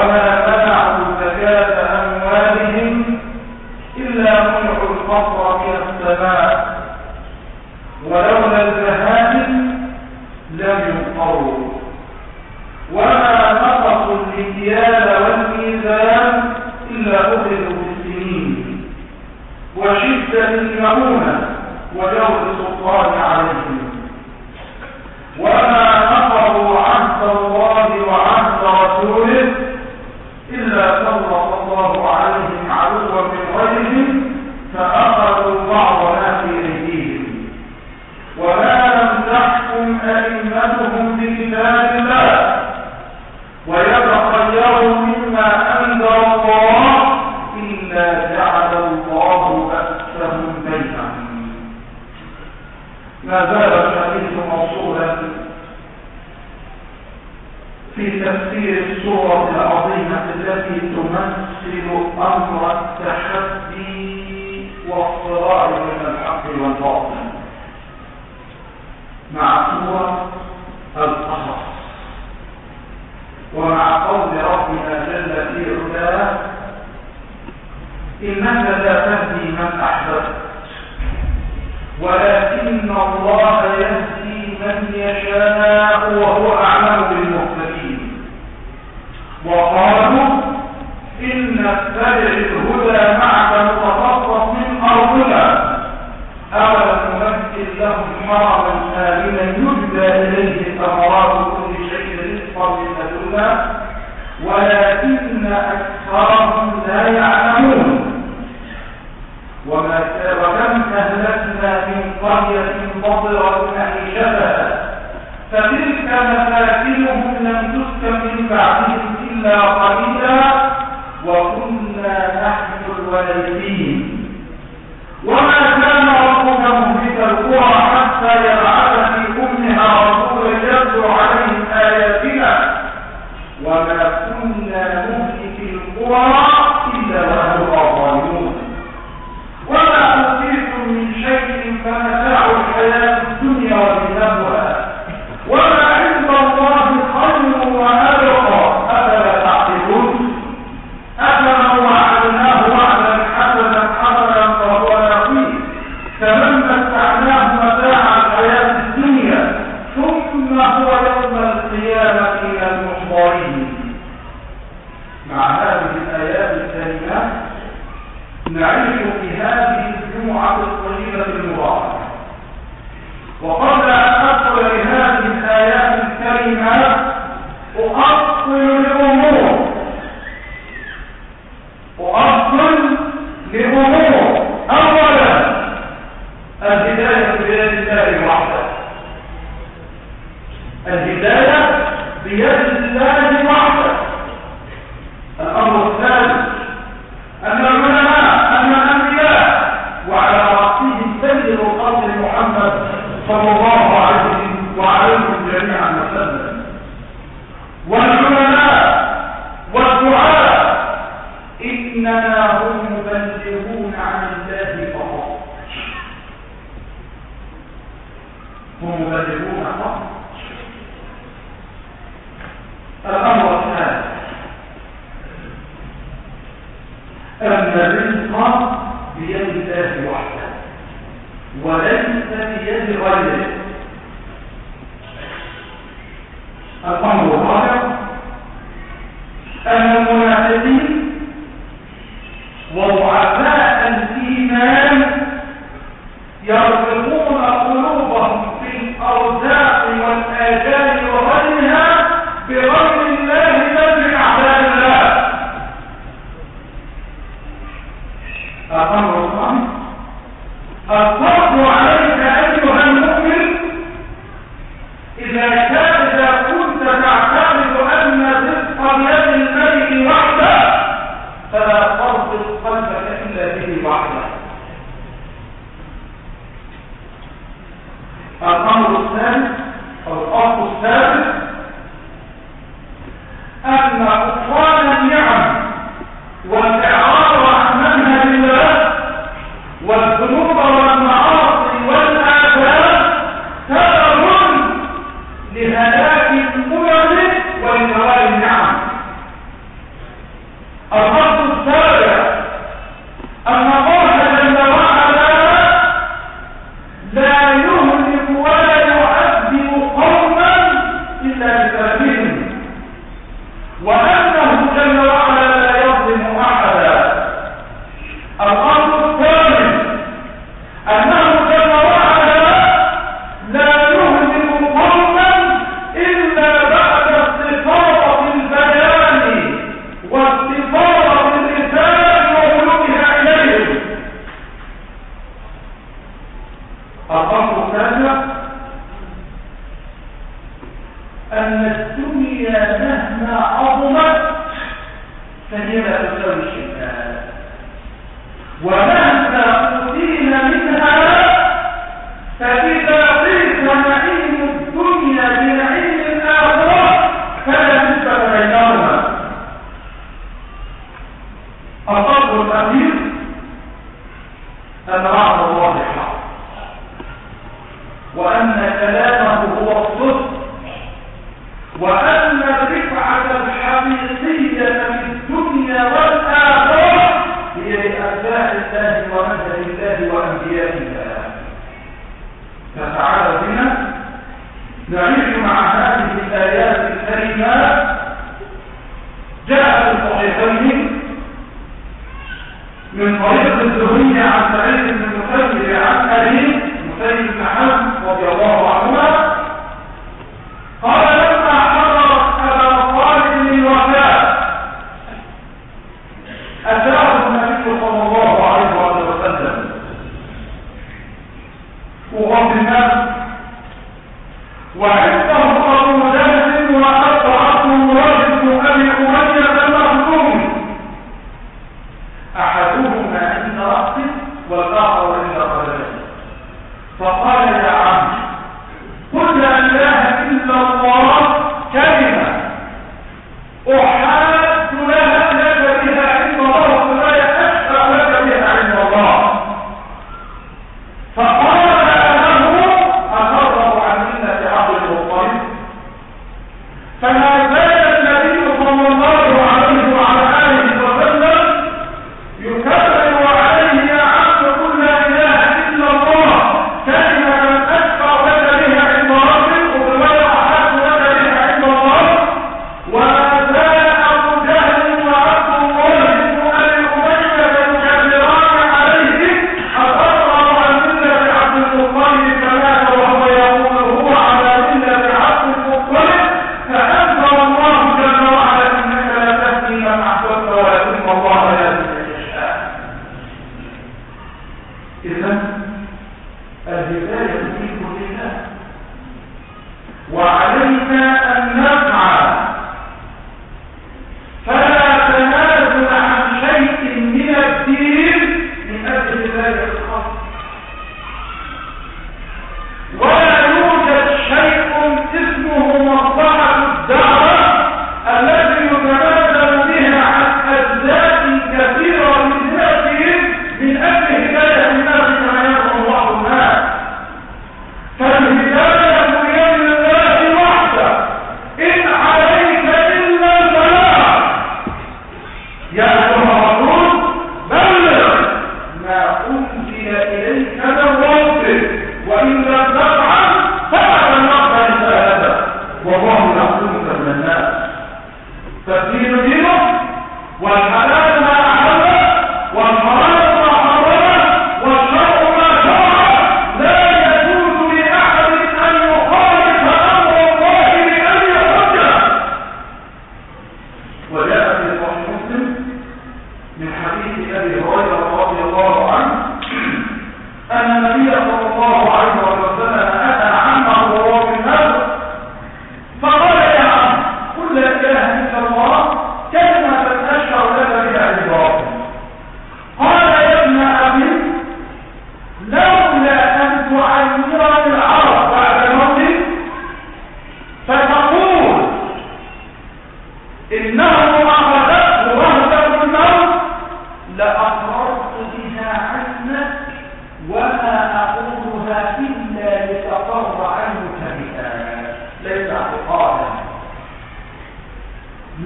Amen. طعاما آمنا إليه كل شيء رزقا لدنا ولكن أكثرهم لا يعلمون. وما وكم أهلكنا من قرية مطرت معيشتها فتلك مساكنهم لم تسكن من بعدهم إلا قليلا وكنا نحن الوارثين وما القرى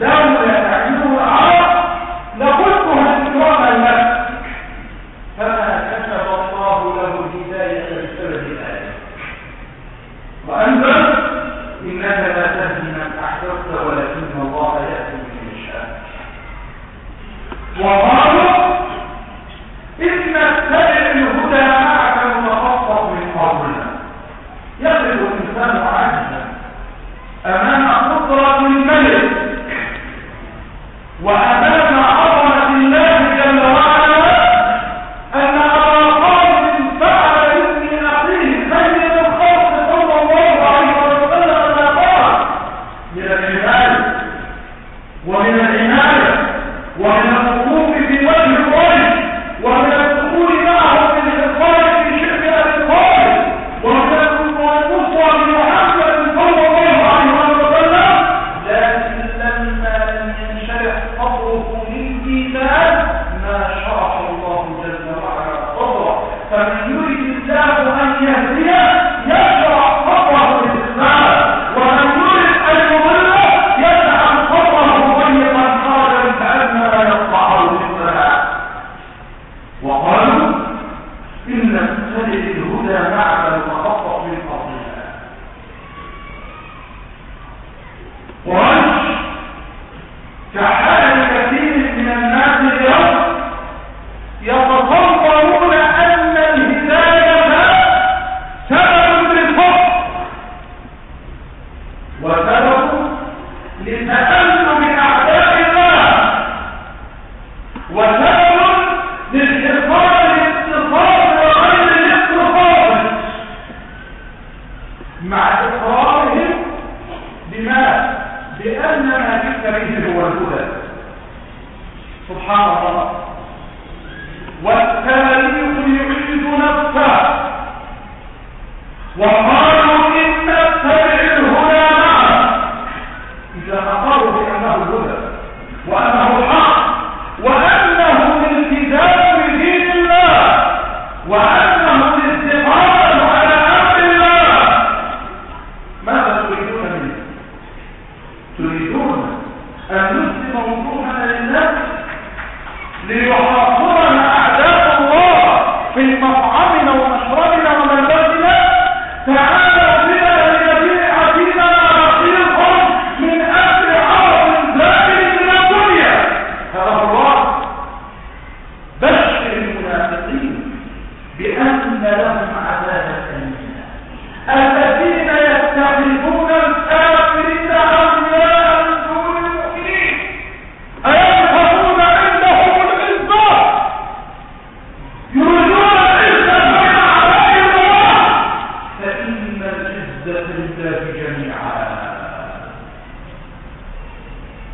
No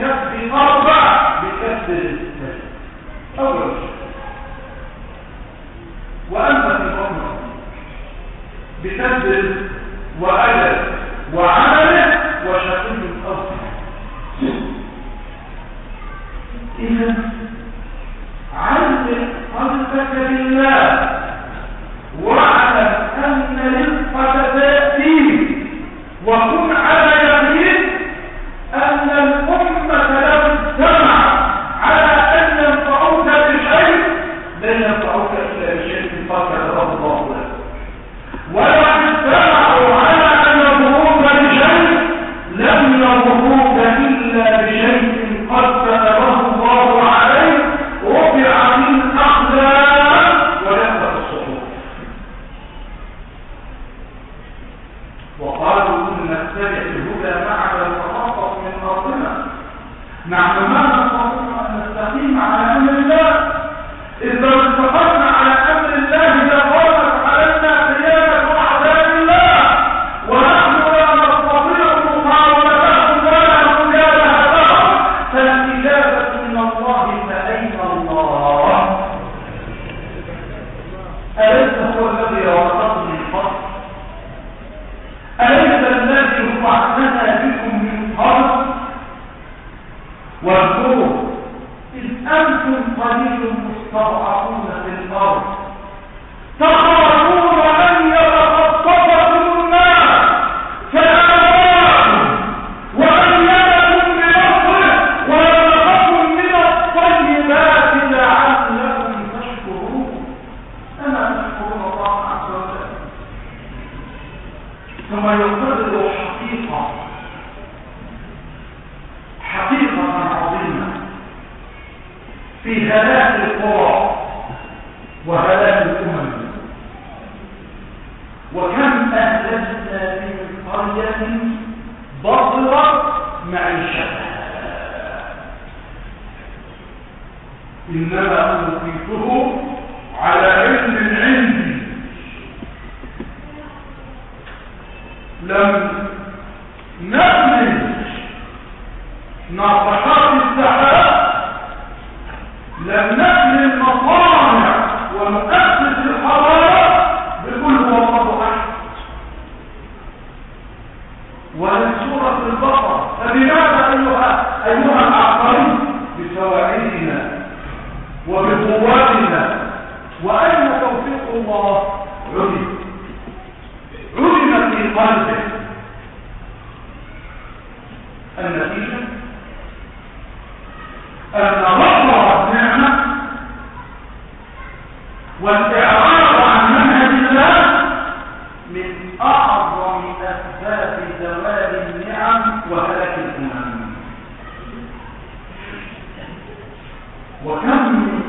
بنفس مرضى المسجد أول شيء. وأما في مرضى بنفس وألم وعمل وشقي إذا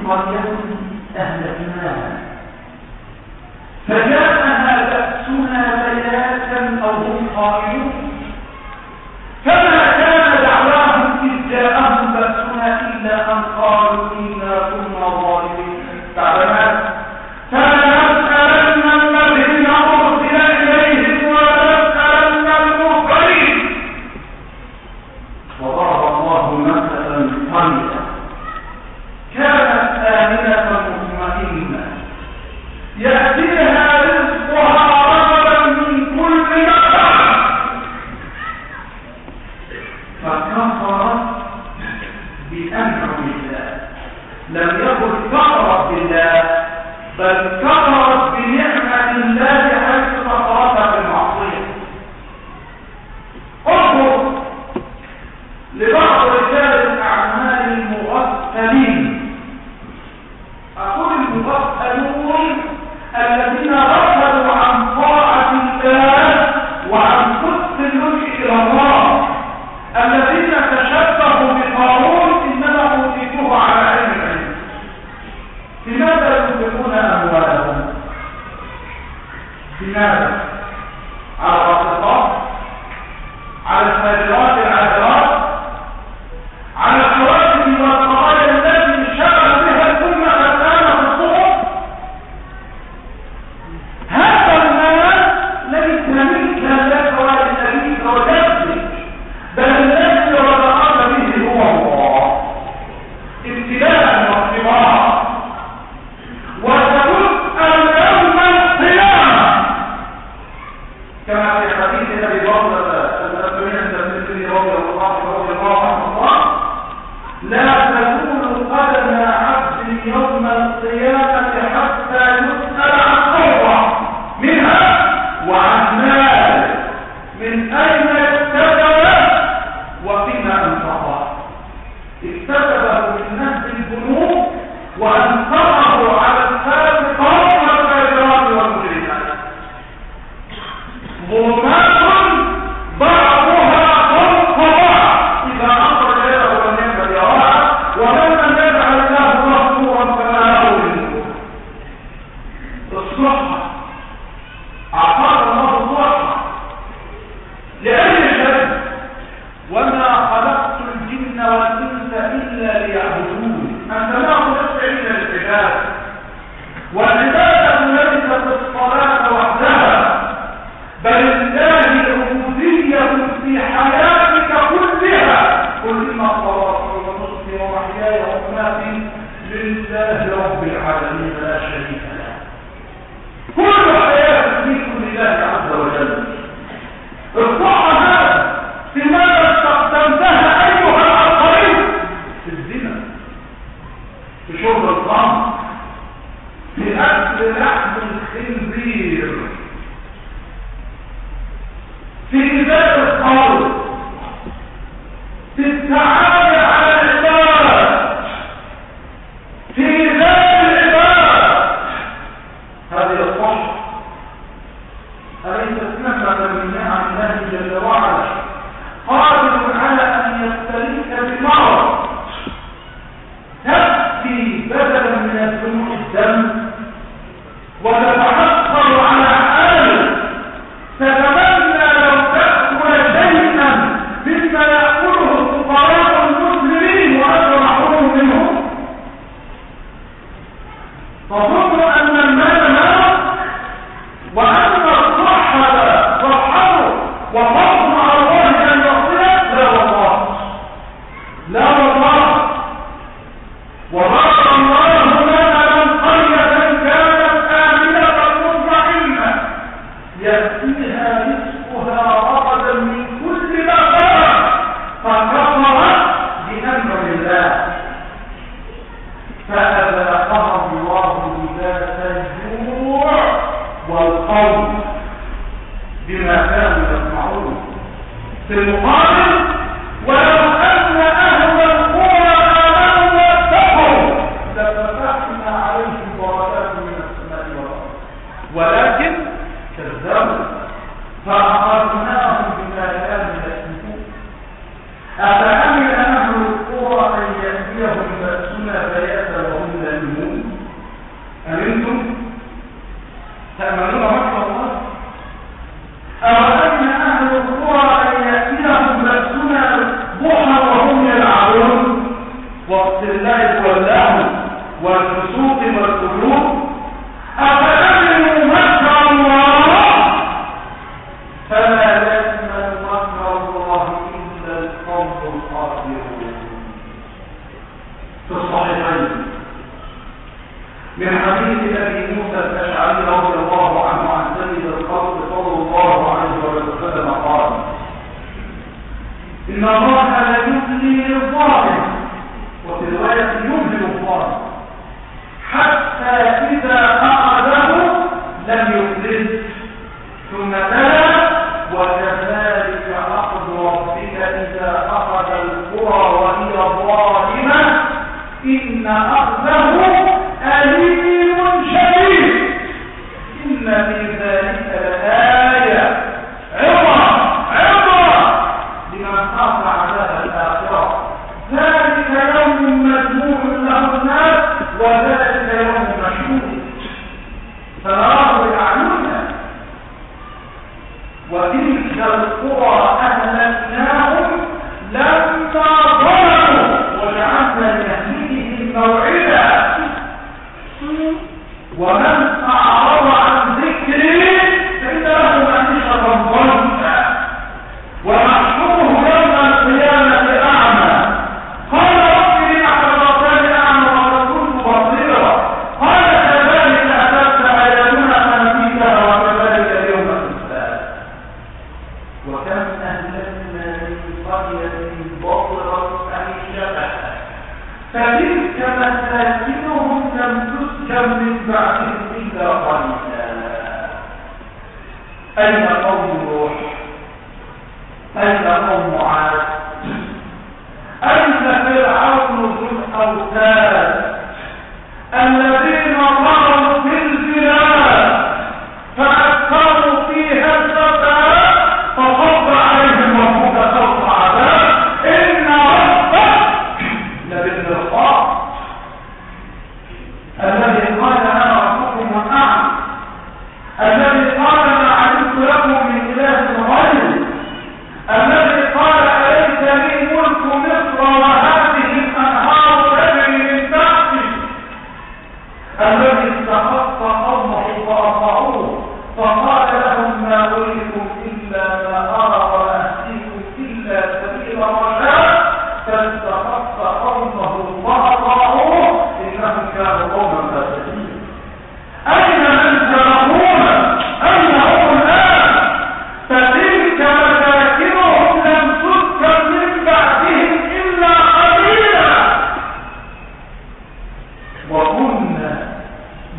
وكم من قرية أهلكناها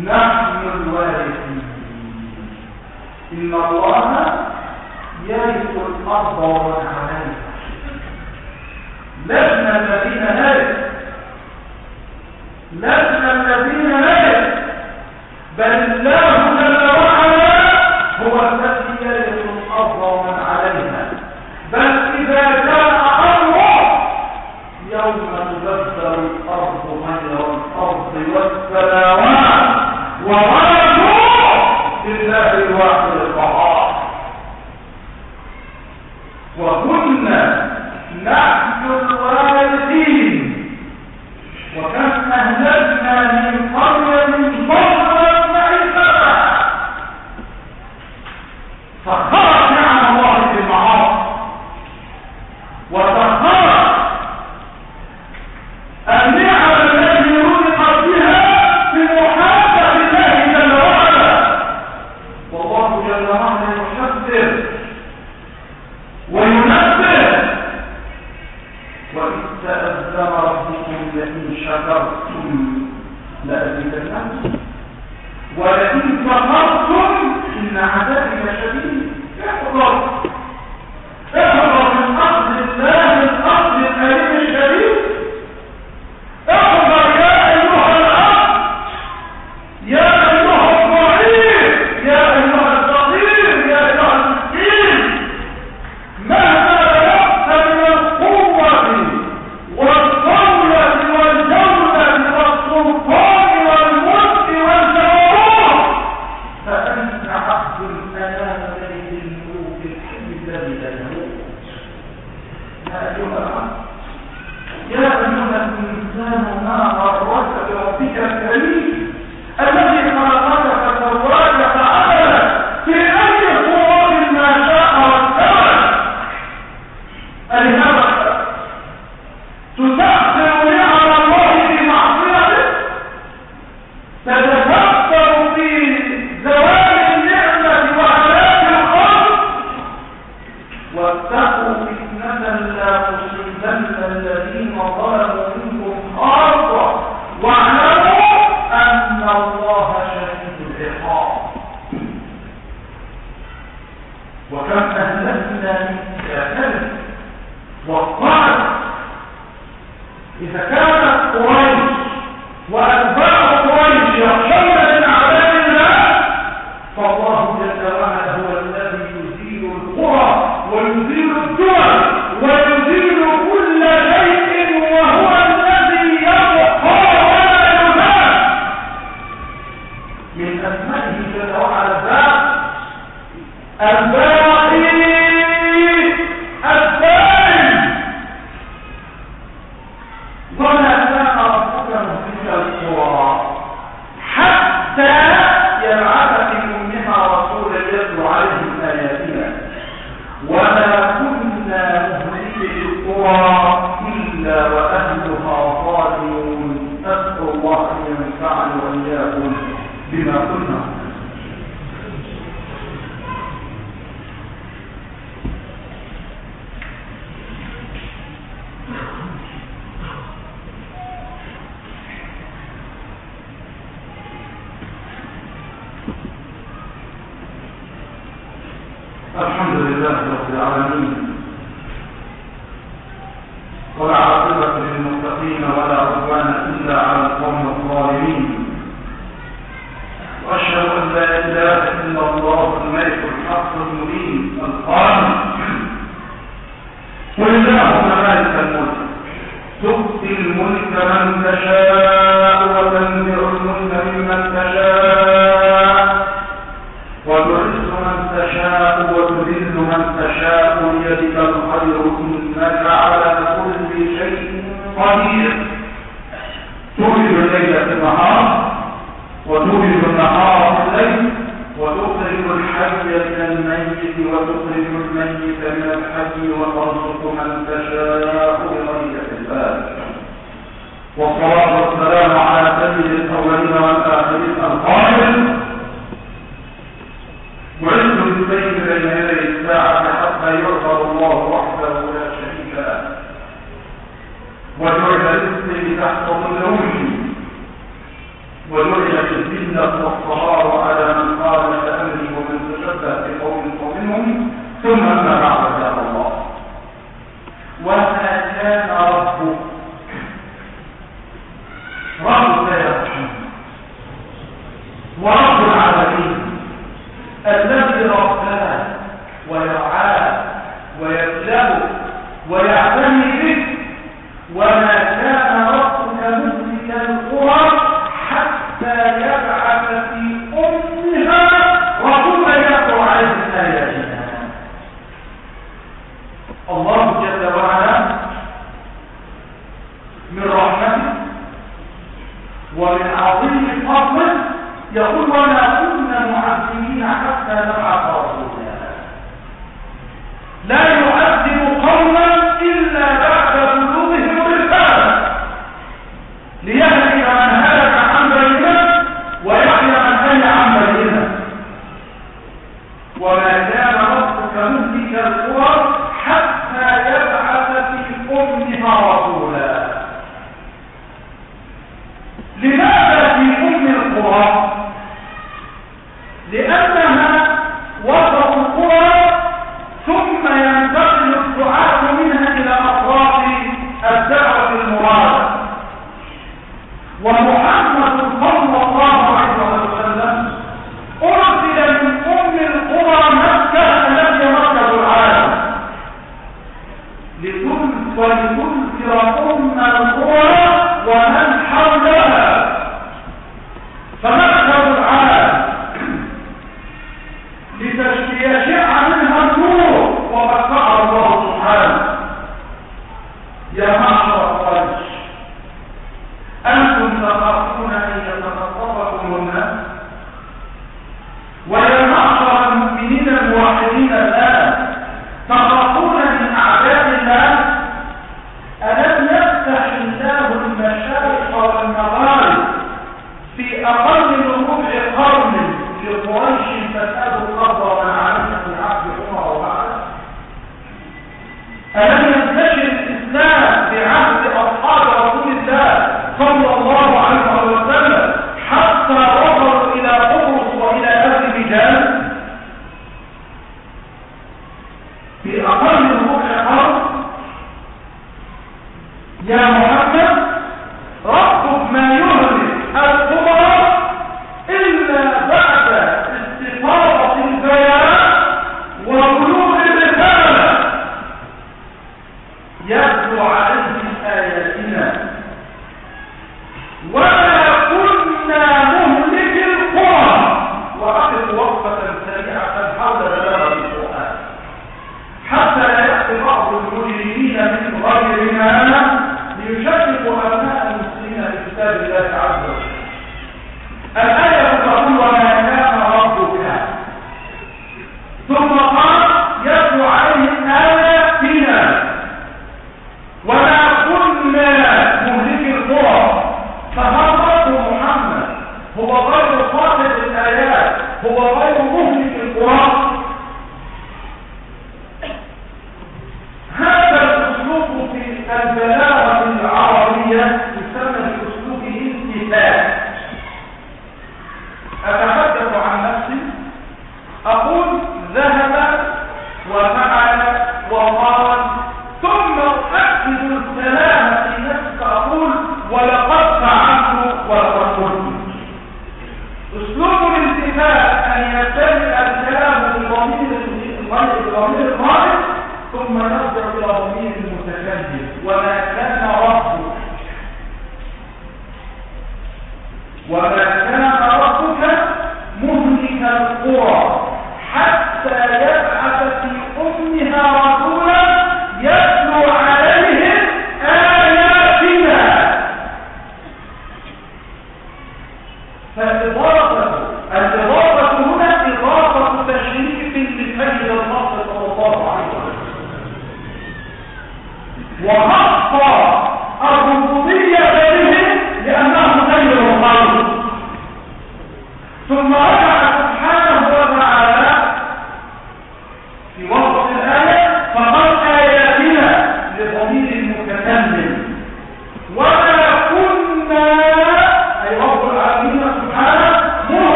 نحن الوارثين إن الله يرث الأرض ومن عليها لسنا الذين هلك لسنا الذين هلك بل الله لنا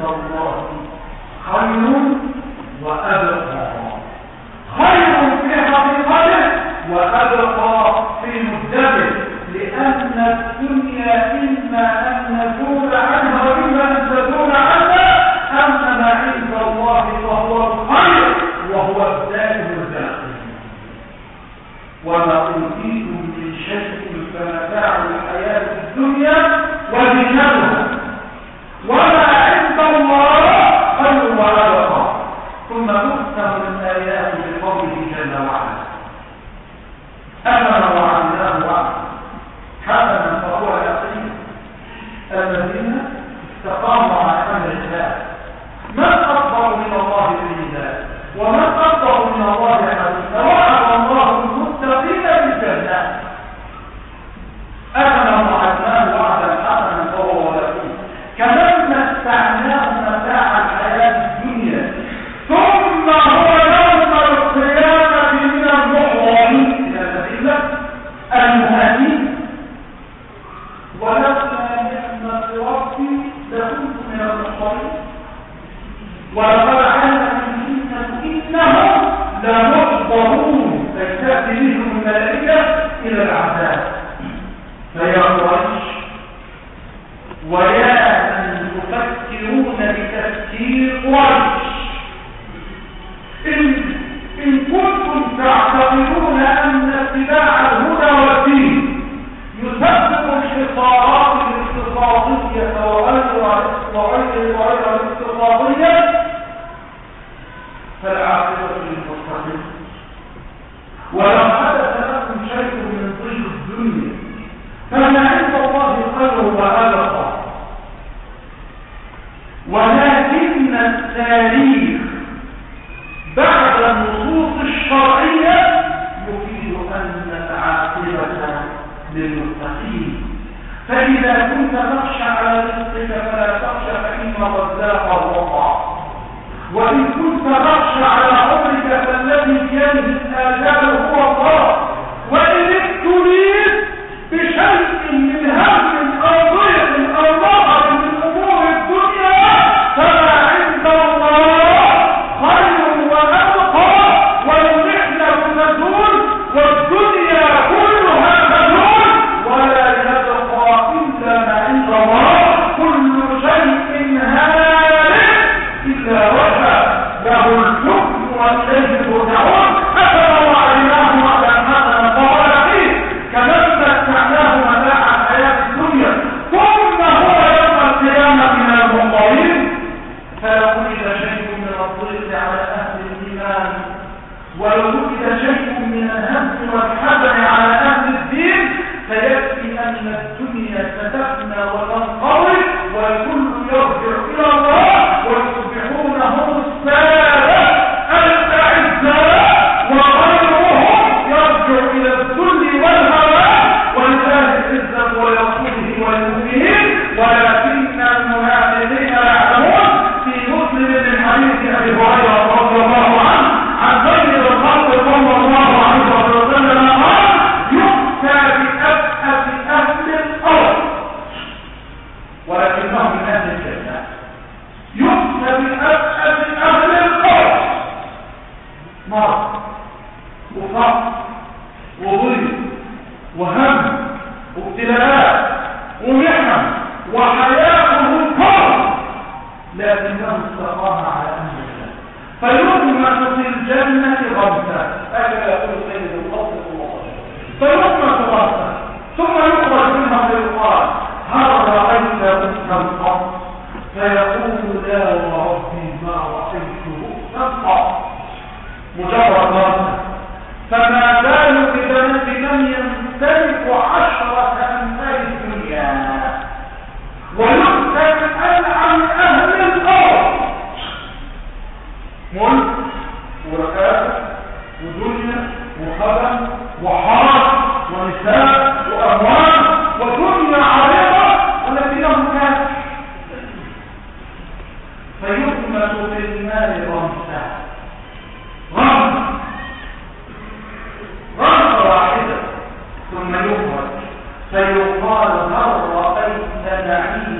عند الله خير وأبقى. خير في حقيقته وأبقى في مدته لأن الدنيا إما أن هريره الصحابيه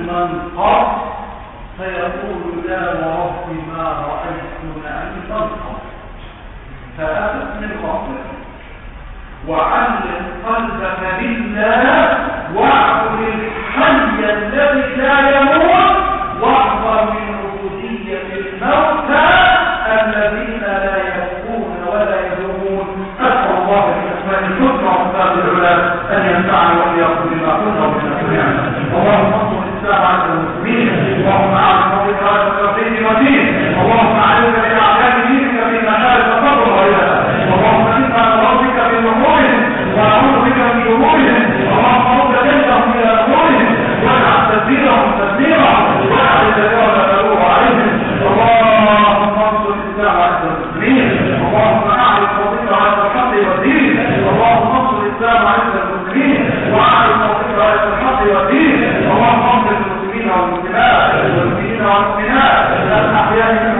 من قط فيقول لا ورب ما رأيت نعمة قط فأبت من غافر وعلم قلبك لله واعبد الحي الذي لا يموت. والسلام عليكم المسلمين وعلى الموقف رأيك الحق والدين. اللهم انصر المسلمين والمسلمات والمسلمين والمؤمنات الأحياء